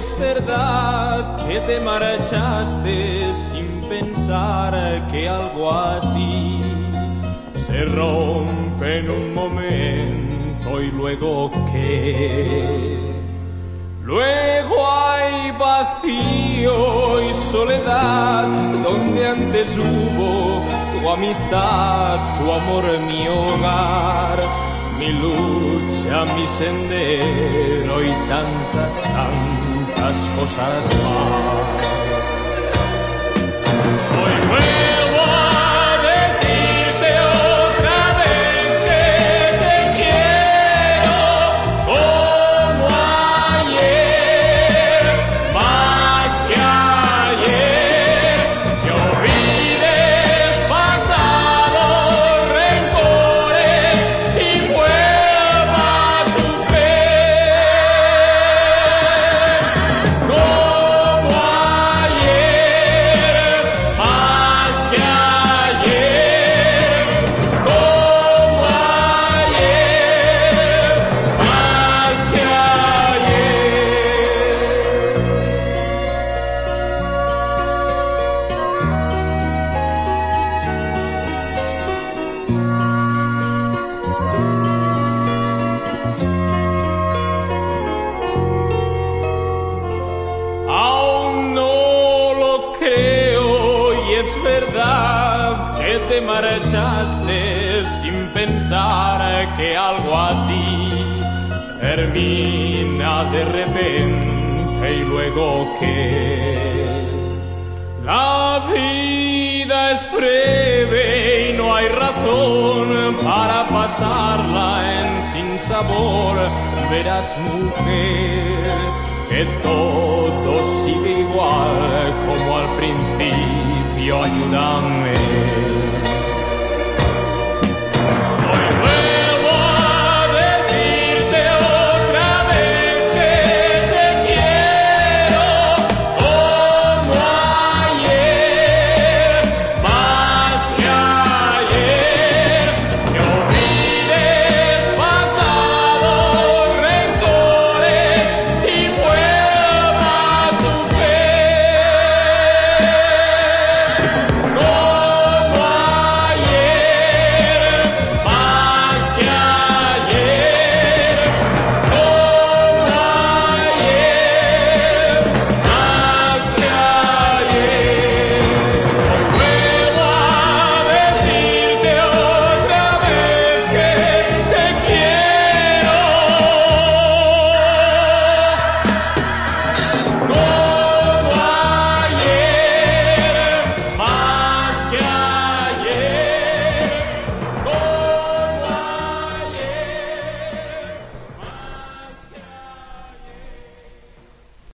es verdad que te marchaste sin pensar que algo así se rompe en un momento y luego que luego hay vacío y soledad donde antes hubo tu amistad, tu amor, mi hogar, mi lucha, mi sendero y tantas, tantas cosas más. Verdad que te marchaste sin pensar que algo así termina de repente y luego que la vida es breve y no hay razón para pasarla en sin sabor. Verás, mujer, que todo sigue igual all you down